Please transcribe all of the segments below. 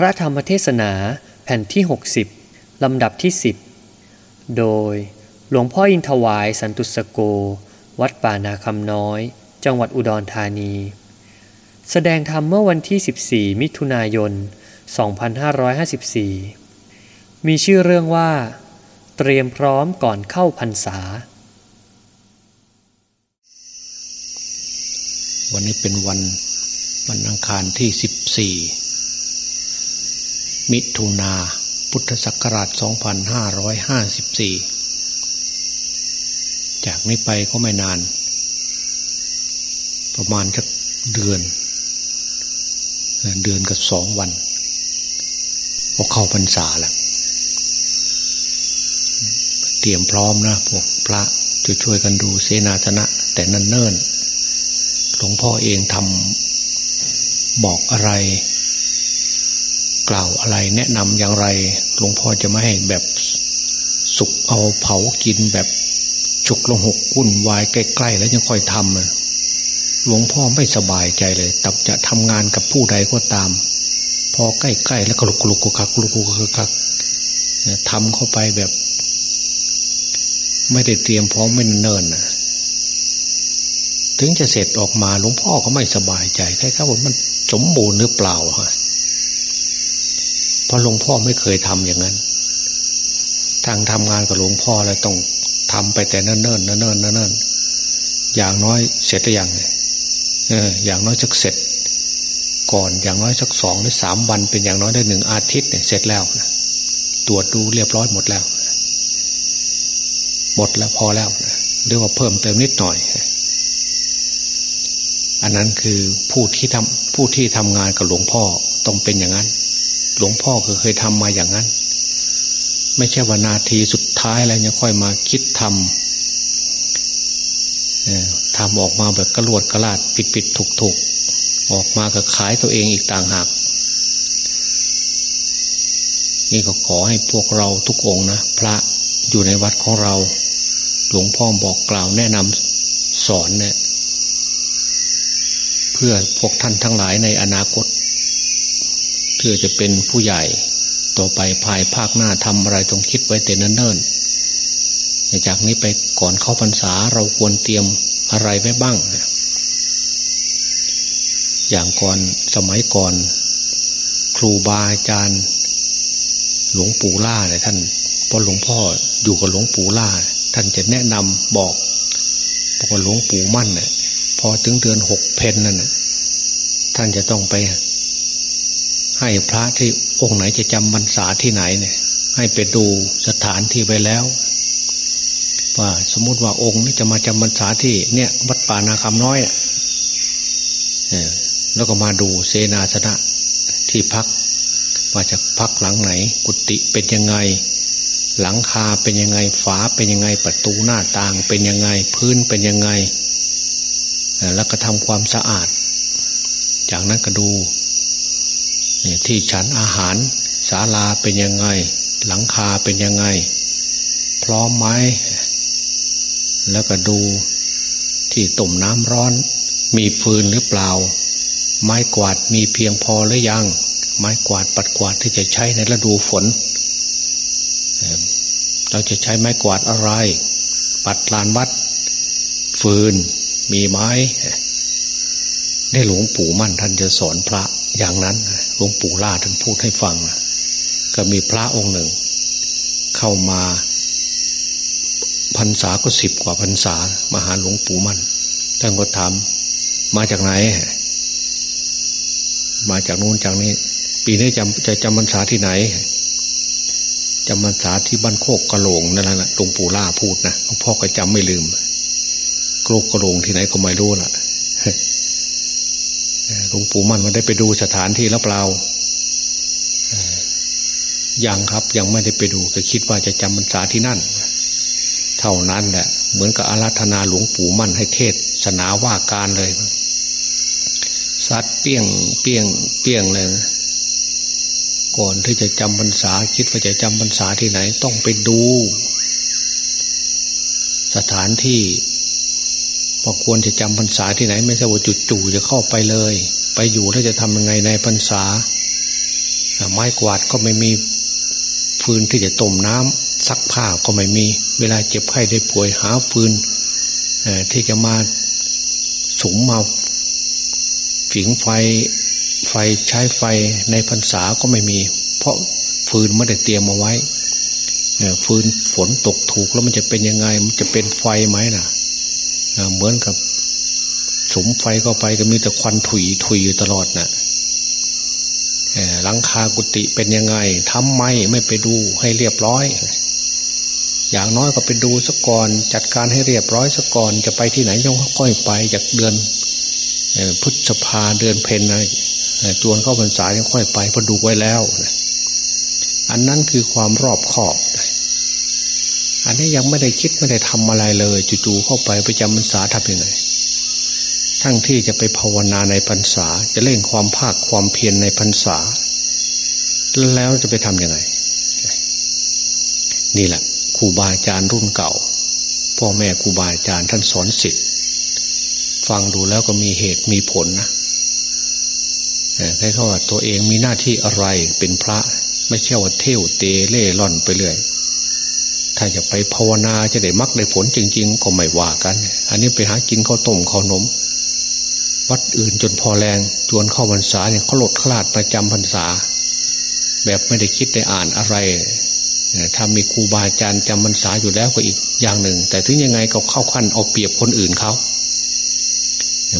พระธรรมเทศนาแผ่นที่ 60 ลำดับที่ 10 โดยหลวงพ่ออินทวายสันตุสโก วัดป่านาคำน้อย จังหวัดอุดรธานี แสดงธรรมเมื่อวันที่ 14 มิถุนายน 2554 มีชื่อเรื่องว่า เตรียมพร้อมก่อนเข้าพรรษา วันนี้เป็นวันวันอังคารที่ 14 มิถุนาพุทธศักราช 2554 จากนี้ไปก็ไม่นาน ประมาณสักเดือน เดือนกับสองวันก็เข้าพรรษาแล้วเตรียมพร้อมนะพวกพระจะช่วยกันดูเสนาสนะ แต่นั่นเนิ่นหลวงพ่อเองทำบอกอะไร กล่าวอะไรแนะนำอย่างไรหลวงพ่อจะไม่ให้แบบสุกเอาเผากินแบบจุกลงหกวุ่นวายใกล้ๆแล้วยังค่อยทำหลวงพ่อไม่สบายใจเลยตับจะทำงานกับผู้ใดก็ตาม พอใกล้ๆแล้วก็ลุกลุกคุกคักลุกลุกคุกคักทำเข้าไปแบบ ไม่ได้เตรียมพร้อมไม่เนิ่นนะถึงจะเสร็จออกมาหลวงพ่อก็ไม่สบายใจแค่ครับว่ามันสมบูรณ์หรือเปล่าฮะ เพราะหลวงพ่อไม่เคยทำอย่างนั้น ทางทำงานกับหลวงพ่อแล้วต้องทำไปแต่เนิ่นๆเนิ่นเนิ่นเนิ่นเนิ่นอย่างน้อยเสร็จหรือยังเอออย่างน้อยสักเสร็จ ก่อนอย่างน้อยสักสองหรือสามวัน เป็นอย่างน้อยได้หนึ่งอาทิตย์เนี่ยเสร็จแล้วนะตรวจดูเรียบร้อยหมดแล้ว หมดแล้วพอแล้วเรียกว่าเพิ่มเติมนิดหน่อย อันนั้นคือผู้ที่ทำผู้ที่ทำงานกับหลวงพ่อต้องเป็นอย่างนั้น หลวงพ่อเคยทำมาอย่างนั้น ไม่ใช่ว่านาทีสุดท้ายแล้วยังค่อยมาคิดทำทำออกมาแบบกระลวดกระลาดปิดปิดถูกถูกออกมาก็ขายตัวเองอีกต่างหาก นี่ก็ขอให้พวกเราทุกองนะพระอยู่ในวัดของเรา หลวงพ่อบอกกล่าวแนะนำสอนเนี่ยเพื่อพวกท่านทั้งหลายในอนาคต เพื่อจะเป็นผู้ใหญ่ ต่อไปภายภาคหน้าทำอะไรต้องคิดไว้แต่เนิ่นๆจากนี้ไปก่อนเข้าพรรษาเราควรเตรียมอะไรไว้บ้าง อย่างก่อนสมัยก่อน ครูบาอาจารย์ หลวงปู่ล่าเนี่ยท่านพอหลวงพ่ออยู่กับหลวงปู่ล่า ท่านจะแนะนำบอกบอกว่าหลวงปู่มั่นเนี่ยพอถึงเดือนหกเพนนั่นน่ะท่านจะต้องไป ให้พระที่องค์ไหนจะจำพรรษาที่ไหนเนี่ย ให้ไปดูสถานที่ไปแล้ว ว่าสมมติว่าองค์นี้จะมาจำพรรษาที่เนี่ยวัดป่านาคำน้อยอะแล้วก็มาดูเสนาสนะที่พักว่าจะพักหลังไหน กุฏิเป็นยังไง หลังคาเป็นยังไงฝาเป็นยังไงประตูหน้าต่าง เป็นยังไงพื้นเป็นยังไงแล้วก็ทำความสะอาด จากนั้นก็ดู ที่ฉันอาหารศาลาเป็นยังไง หลังคาเป็นยังไง พร้อมไหมแล้วก็ดูที่ตุ่มน้ำร้อน มีฟืนหรือเปล่า ไม้กวาดมีเพียงพอหรือยัง ไม้กวาดปัดกวาดที่จะใช้ในฤดูฝน เราจะใช้ไม้กวาดอะไร ปัดลานวัด ฟืน มีไม้ ได้หลวงปู่มั่นท่านจะสอนพระอย่างนั้น หลวงปู่ล่าท่านพูดให้ฟังก็มีพระองค์หนึ่ง เข้ามาพรรษาก็สิบกว่าพรรษามาหาหลวงปู่มั่นท่านก็ถามมาจากไหน มาจากนู้นจากนี้ ปีนี้จำจะจำพรรษาที่ไหนจำพรรษาที่บ้านโคกกระโหลงนั่นแหละหลวงปู่ล่าพูดนะหลวงพ่อก็จำไม่ลืมกรุกกระโหลงที่ไหนก็ไม่รู้ล่ะ หลวงปู่มั่นมันได้ไปดูสถานที่แล้วเปล่ายังครับยังไม่ได้ไปดูก็คิดว่าจะจำพรรษาที่นั่น เท่านั้นแหละเหมือนกับอาราธนาหลวงปู่มั่นให้เทศศนาว่าการเลยซัดเปี้ยงเปี้ยงเปี้ยงเลยนะก่อนที่จะจำพรรษาคิดว่าจะจำพรรษาที่ไหน ต้องไปดู สถานที่ พอควรจะจำพรรษาที่ไหน ไม่ใช่ว่าจู่ๆจะเข้าไปเลย ไปอยู่แล้วจะทำยังไงในพรรษา ไม้กวาดก็ไม่มีฟืนที่จะต้มน้ำซักผ้าก็ไม่มี เวลาเจ็บไข้ได้ป่วยหาฟืนที่จะมาสุมมาฝิงไฟไฟใช้ไฟในพรรษาก็ไม่มี เพราะฟืนไม่ได้เตรียมมาไว้ฟืนฝนตกถูกแล้วมันจะเป็นยังไง มันจะเป็นไฟไหมน่ะ เหมือนกับสมไฟเข้าไปก็มีแต่ควันถุยถุยอยู่ตลอดนะ่ะหลังคากุฏิเป็นยังไงทำไมไม่ไปดูให้เรียบร้อย อย่างน้อยก็ไปดูสักก่อน จัดการให้เรียบร้อยสักก่อนจะไปที่ไหนต้องค่อยไปจากเดือนพฤษภาเดือนเพนนะจวนเข้าพรรษายังค่อยไปพอดูไว้แล้ว อันนั้นคือความรอบขอบ อันนี้ยังไม่ได้คิดไม่ได้ทำอะไรเลยจู่ๆเข้าไปไปจำพรรษาทำยังไง ทั้งที่จะไปภาวนาในพรรษา จะเล่งความภาคความเพียรในพรรษา แล้วจะไปทำยังไง นี่แหละครูบาอาจารย์รุ่นเก่า พ่อแม่ครูบาอาจารย์ท่านสอนสิทธิ์ฟังดูแล้วก็มีเหตุมีผลนะแค่เขาว่าตัวเองมีหน้าที่อะไรเป็นพระ ไม่ใช่ว่าเที่ยวเตะเล่ร่อนไปเรื่อย ถ้าจะไปภาวนาจะได้มักได้ผลจริง ๆ ก็ไม่ว่ากัน อันนี้ไปหากินข้าวต้มข้าวนม วัดอื่นจนพอแรงจวนเข้าพรรษาเนี่ยเขาหลดคลาดประจำพรรษา แบบไม่ได้คิดได้อ่านอะไรถ้ามีครูบาอาจารย์จำพรรษาอยู่แล้วก็อีกอย่างหนึ่ง แต่ถึงยังไงก็เข้าขั้นเอาเปรียบคนอื่นเขา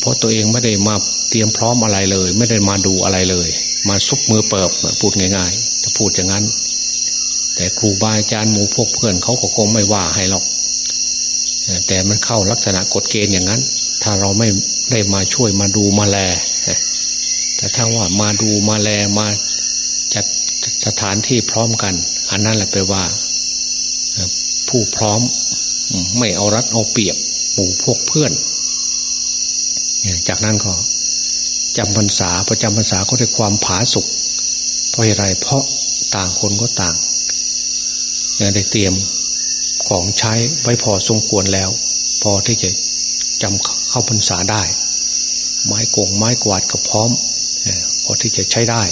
เพราะตัวเองไม่ได้มาเตรียมพร้อมอะไรเลย ไม่ได้มาดูอะไรเลย มาซุบมือเปิบพูดง่ายๆถ้าพูดอย่างนั้น แต่ครูบาอาจารย์หมู่พวกเพื่อนเขาก็คงไม่ว่าให้หรอก แต่มันเข้าลักษณะกฎเกณฑ์อย่างนั้น ถ้าเราไม่ได้มาช่วยมาดูมาแลแต่ถ้าว่ามาดูมาแลมาจัดสถานที่พร้อมกัน อันนั้นแหละแปลว่า ผู้พร้อมไม่เอารัดเอาเปรียบหมู่พวกเพื่อน จากนั้นก็จำพรรษาประจำพรรษาก็ได้ความผาสุกเพราะอะไรเพราะต่างคนก็ต่าง ได้เตรียมของใช้ไว้พอสมควรแล้ว พอที่จะจำเข้าพรรษาได้ ไม้กงไม้กวาดก็พร้อมพอที่จะใช้ได้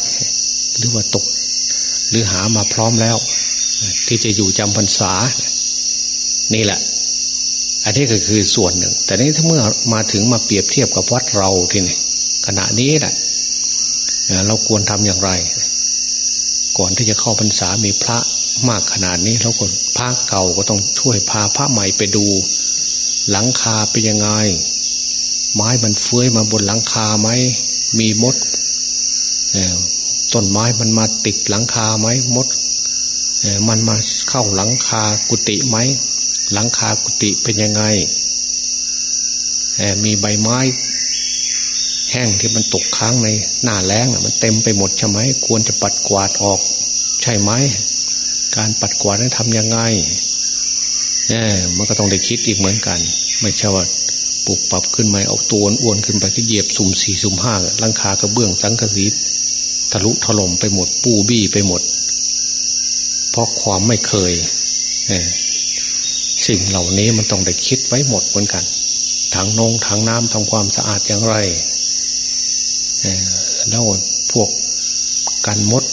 หรือว่าตก หรือหามาพร้อมแล้ว ที่จะอยู่จำพรรษา นี่แหละ อันนี้ก็คือส่วนหนึ่ง แต่นี้ถ้าเมื่อมาถึงมาเปรียบเทียบกับวัดเราทีนี้ขณะนี้แหละเราควรทำอย่างไร ก่อนที่จะเข้าพรรษามีพระ มากขนาดนี้แล้วคนพระเก่าก็ต้องช่วยพาพระใหม่ไปดู หลังคาเป็นยังไง ไม้มันเฟื้อยมาบนหลังคาไหมมีมดต้นไม้มันมาติดหลังคาไหมมดมันมาเข้าหลังคากุฏิไหมหลังคากุฏิเป็นยังไงมีใบไม้ แห้งที่มันตกค้างในหน้าแล้งมันเต็มไปหมดใช่ไหมควรจะปัดกวาดออก ใช่ไหม การปัดกวาดนั้นทำยังไงเนี่ยมันก็ต้องได้คิดอีกเหมือนกัน ไม่ใช่ว่าปลุกปรับขึ้นมาเอาตัวอ้วนขึ้นไปก็เหยียบสุ่มสี่สุ่มห้าลังคากระเบื้องสังกะสีทะลุถล่มไปหมด ปูบี้ไปหมด เพราะความไม่เคยสิ่งเหล่านี้มันต้องได้คิดไว้หมดเหมือนกันถังนงถังน้ำทำความสะอาดอย่างไรแล้วพวกกันมด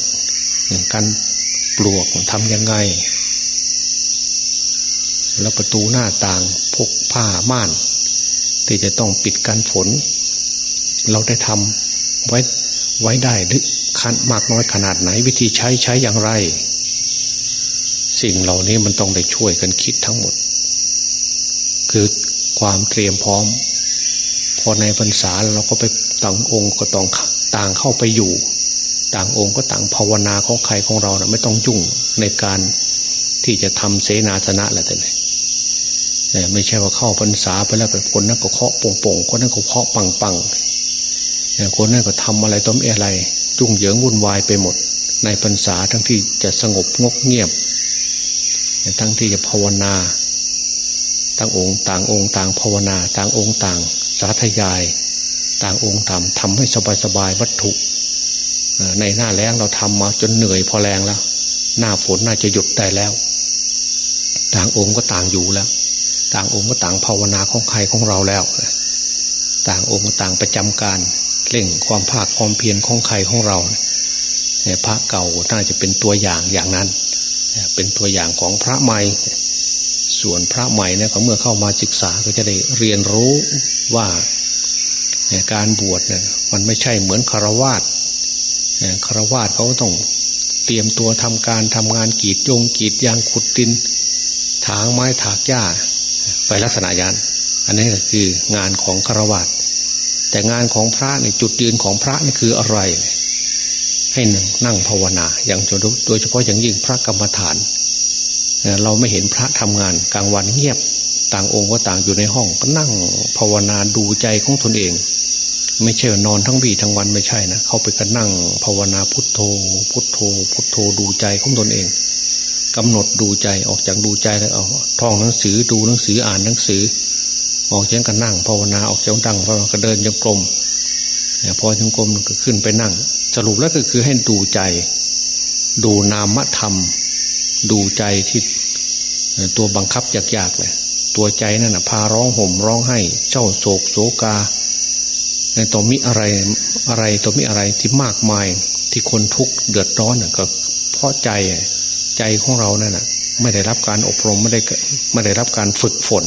กัน ปลวกทำยังไง แล้วประตูหน้าต่างพกผ้าม่าน ที่จะต้องปิดกันฝน เราได้ทำไว้ไว้ได้หรือคันมากน้อยขนาดไหน วิธีใช้ใช้อย่างไร สิ่งเหล่านี้มันต้องได้ช่วยกันคิดทั้งหมด คือความเตรียมพร้อม พอในพรรษาเราก็ไปต่างองค์ก็ต้องต่างเข้าไปอยู่ ต่างองค์ก็ต่างภาวนาของใครของเรานะไม่ต้องยุ่งในการที่จะทำเสนาสนะอะไรแต่ไหนไม่ใช่ว่าเข้าพรรษาไปแล้วแบบคนนั้นก็เคาะป่งป่งคนนั้นก็เคาะปังปังคนนั้นก็ทำอะไรต้มอะไรจุ่งเหยิงวุ่นวายไปหมด ในพรรษาทั้งที่จะสงบงกเงียบ ทั้งที่จะภาวนาต่างองค์ต่างองค์ต่างภาวนา ต่างองค์ต่างสาธยาย ต่างองค์ทำทำให้สบายสบายวัตถุ ในหน้าแรงเราทำมาจนเหนื่อยพอแรงแล้ว หน้าฝนน่าจะหยุดได้แล้ว ต่างองค์ก็ต่างอยู่แล้ว ต่างองค์ก็ต่างภาวนาของใครของเราแล้ว ต่างองค์ก็ต่างประจำการเร่งความภาคความเพียรของใครของเราพระเก่าน่าจะเป็นตัวอย่างอย่างนั้น เป็นตัวอย่างของพระใหม่ส่วนพระใหม่เนี่ยเมื่อเข้ามาศึกษาก็จะได้เรียนรู้ว่าการบวชเนี่ยมันไม่ใช่เหมือนคารวาส คารวาสเขาต้องเตรียมตัวทำการทำงานกีดยงกีดยางขุดดิน ถางไม้ถากหญ้า ไปลักษณะยานอันนี้ก็คืองานของคารวาสแต่งานของพระในจุดยืนของพระนี่คืออะไร ให้นั่งภาวนา อย่างโดยเฉพาะอย่างยิ่งพระกรรมฐาน เราไม่เห็นพระทำงานกลางวันเงียบ ต่างองค์ก็ต่างอยู่ในห้องก็นั่งภาวนาดูใจของตนเอง ไม่ใช่นอนทั้งวีทั้งวันไม่ใช่นะเขาไปก็นั่งภาวนาพุทโธ พุทโธ พุทโธดูใจของตนเองกำหนดดูใจออกจากดูใจแล้วเอาท่องหนังสือดูหนังสืออ่านหนังสือ ออกจากกันนั่งภาวนาออกจากนั่งภาวนาก็เดินจงกรมพอจงกรมก็ขึ้นไปนั่ง สรุปแล้วก็คือให้ดูใจ ดูนามธรรม ดูใจที่ตัวบังคับยากๆเลยตัวใจนั่นนะพาร้องห่มร้องไห้เจ้าโศกโศกา ในตัวมิอะไรอะไรตัวมิอะไรที่มากมายที่คนทุกข์เดือดร้อนก็เพราะใจใจของเรานั่นนะไม่ได้รับการอบรมไม่ได้ไม่ได้รับการฝึกฝน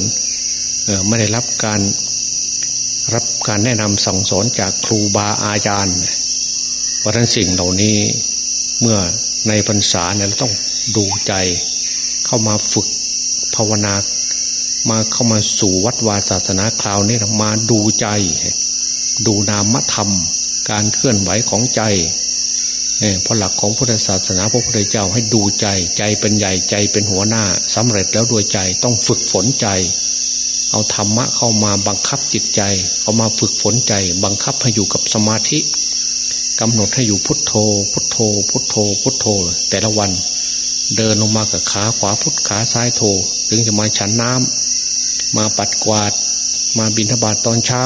ไม่ได้รับการรับการแนะนำสั่งสอนจากครูบาอาจารย์เพราะนั้นสิ่งเหล่านี้เมื่อในพรรษาเนี่ยเราต้องดูใจเข้ามาฝึกภาวนา มาเข้ามาสู่วัดวาศาสนาคราวนี้มาดูใจ ดูนามธรรม การเคลื่อนไหวของใจเพราะหลักของพุทธศาสนาพระพุทธเจ้าให้ดูใจใจเป็นใหญ่ใจเป็นหัวหน้าสำเร็จแล้วด้วยใจต้องฝึกฝนใจ เอาธรรมะเข้ามาบังคับจิตใจ เอามาฝึกฝนใจ บังคับให้อยู่กับสมาธิกำหนดให้อยู่พุทโธ พุทโธ พุทโธ พุทโธ แต่ละวัน เดินลงมากับขาขวาพุทขาซ้ายโธถึงจะมาฉันน้ำมาปัดกวาด มาบินทบาทตอนเช้า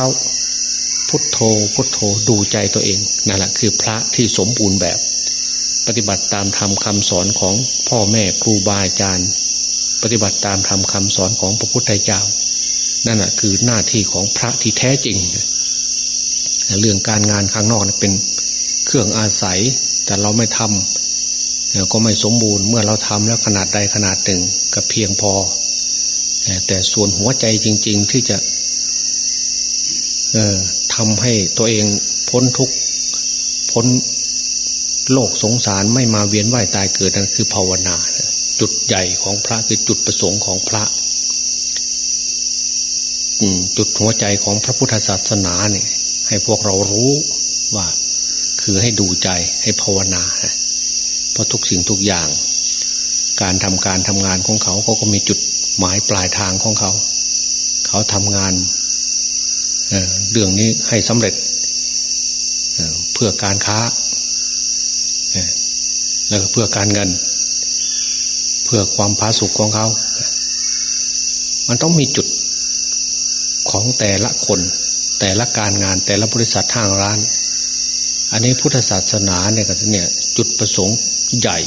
พุทโธพุทโธดูใจตัวเองนั่นแหละคือพระที่สมบูรณ์แบบ ปฏิบัติตามธรรมคำสอนของพ่อแม่ครูบาอาจารย์ ปฏิบัติตามธรรมคำสอนของพระพุทธเจ้า นั่นแหะคือหน้าที่ของพระที่แท้จริง เรื่องการงานข้างนอกเป็นเครื่องอาศัย แต่เราไม่ทำก็ไม่สมบูรณ์เมื่อเราทำแล้วขนาดใดขนาดหนึ่งก็เพียงพอ แต่ส่วนหัวใจจริง ๆที่จะ ทำให้ตัวเองพ้นทุกข์พ้นโลกสงสารไม่มาเวียนว่ายตายเกิดนั่นคือภาวนา จุดใหญ่ของพระคือจุดประสงค์ของพระจุดหัวใจของพระพุทธศาสนาเนี่ย ให้พวกเรารู้ว่า คือให้ดูใจให้ภาวนาเพราะทุกสิ่งทุกอย่าง การทำการทำงานของเขาเขาก็มีจุดหมายปลายทางของเขา เขาทำงาน เรื่องนี้ให้สำเร็จเพื่อการค้าแล้วก็เพื่อการเงิน เพื่อความผาสุกของเขา มันต้องมีจุดของแต่ละคน แต่ละการงานแต่ละบริษัททางร้าน อันนี้พุทธศาสนาเนี่ยก็เนี่ยจุดประสงค์ใหญ่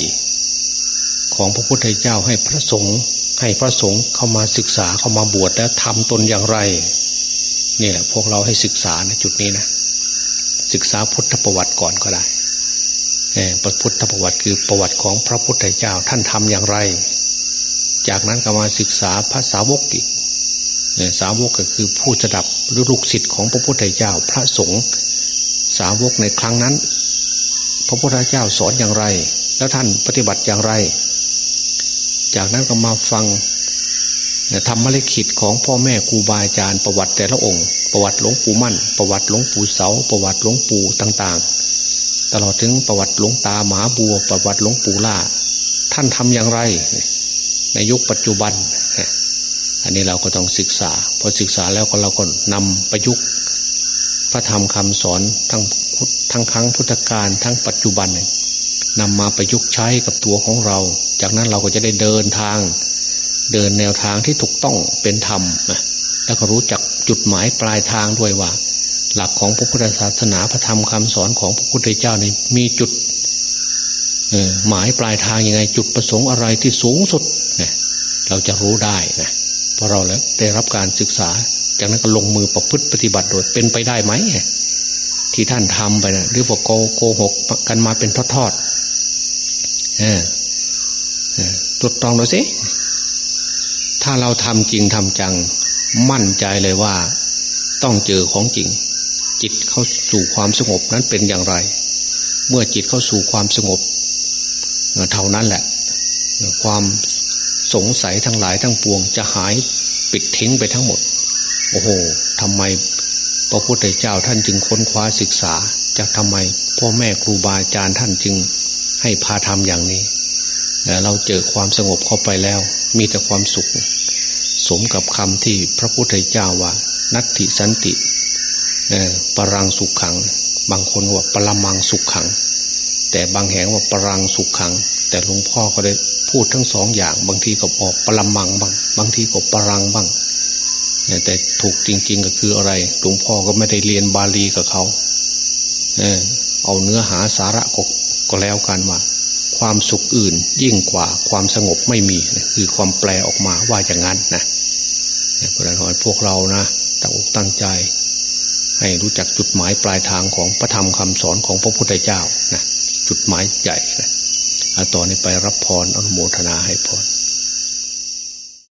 ของพระพุทธเจ้าให้พระสงฆ์ให้พระสงฆ์เข้ามาศึกษาเข้ามาบวชแล้วทำตนอย่างไร นี่แหละพวกเราให้ศึกษาในจุดนี้นะศึกษาพุทธประวัติก่อนก็ได้พระพุทธประวัติคือประวัติของพระพุทธเจ้าท่านทำอย่างไร จากนั้นก็มาศึกษาภาษาวกอีกสาวกก็คือผู้จะดับหรือลูกศิษย์ของพระพุทธเจ้า พระสงฆ์สาวกในครั้งนั้น พระพุทธเจ้าสอนอย่างไร แล้วท่านปฏิบัติอย่างไร จากนั้นก็มาฟัง ทำมรคิดของพ่อแม่ครูบาอาจารย์ประวัติแต่ละองค์ ประวัติหลวงปู่มั่น ประวัติหลวงปู่เสา ประวัติหลวงปู่ต่างๆ ตลอดถึงประวัติหลวงตาหมาบัว ประวัติหลวงปู่ล่า ท่านทำอย่างไร ในยุคปัจจุบัน อันนี้เราก็ต้องศึกษา พอศึกษาแล้วก็เราก็นำประยุกต์ พระธรรมคำสอนทั้งทั้งครั้งพุทธกาลทั้งปัจจุบันนำมาประยุกต์ใช้กับตัวของเรา จากนั้นเราก็จะได้เดินทาง เดินแนวทางที่ถูกต้องเป็นธรรมนะแล้วก็รู้จักจุดหมายปลายทางด้วยว่า หลักของพระพุทธศาสนาพระธรรมคำสอนของพระพุทธเจ้านี่มีจุดหมายปลายทางยังไง จุดประสงค์อะไรที่สูงสุดเนี่ยเราจะรู้ได้นะพอเราแล้วได้รับการศึกษา จากนั้นก็ลงมือประพฤติปฏิบัติโดยเป็นไปได้ไหมที่ท่านทำไปนะหรือว่าโกโกหกกันมาเป็นทอดๆเออตรวจตรองดูสิ ถ้าเราทำจริงทำจัง มั่นใจเลยว่า ต้องเจอของจริง จิตเข้าสู่ความสงบนั้นเป็นอย่างไร เมื่อจิตเข้าสู่ความสงบเท่านั้นแหละ ความสงสัยทั้งหลายทั้งปวง จะหายปิดทิ้งไปทั้งหมด โอ้โหทำไมพระพุทธเจ้าท่านจึงค้นคว้าศึกษาจะทำไมพ่อแม่ครูบาอาจารย์ท่านจึงให้พาทำอย่างนี้ เราเจอความสงบเข้าไปแล้ว มีแต่ความสุข สมกับคำที่พระพุทธเจ้าว่า นัตติสันติปรังสุขขัง บางคนว่าปรมังสุขขัง แต่บางแห่งว่าปรังสุขขัง แต่หลวงพ่อก็ได้พูดทั้งสองอย่าง บางทีก็ออกปรมังบ้างบางทีก็ปรังบ้างแต่ถูกจริง ๆ ก็คืออะไรหลวงพ่อก็ไม่ได้เรียนบาลีกับเขา เออเอาเนื้อหาสาระก็ก็แล้วกันว่า ความสุขอื่น ยิ่งกว่าความสงบไม่มีคือความแปลออกมาว่าอย่างนั้นนะเพราะนั้นพวกเรานะตั้งอกตั้งใจ ให้รู้จักจุดหมายปลายทางของพระธรรมคำสอนของพระพุทธเจ้านะจุดหมายใหญ่นะต่อนนี้ไปรับพรอนุโมทนาให้พร